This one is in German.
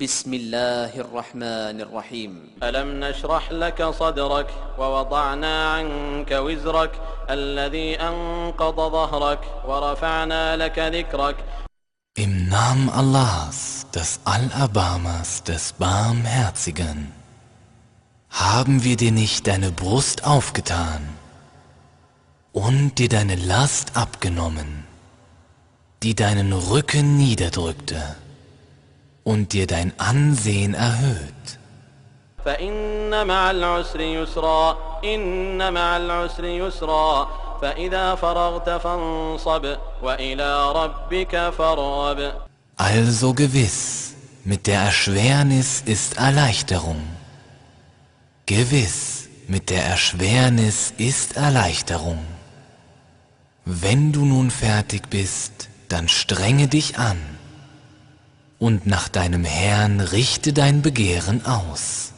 بسم الله الرحمن الرحيم ألم نشرح لك صدرك ووضعنا عنك وزرك الذي أنقض ظهرك ورفعنا لك ذكرك Im Namen Allahs, des Allerbarmers, des Barmherzigen, haben wir dir nicht deine Brust aufgetan und dir deine Last abgenommen, die deinen Rücken niederdrückte und dir dein Ansehen erhöht. فإن مع العسر يسرا إن مع العسر يسرا فإذا فرغت فانصب وإلى ربك فارغب Also gewiss, mit der Erschwernis ist Erleichterung. Gewiss, mit der Erschwernis ist Erleichterung. Wenn du nun fertig bist, dann strenge dich an und nach deinem Herrn richte dein Begehren aus.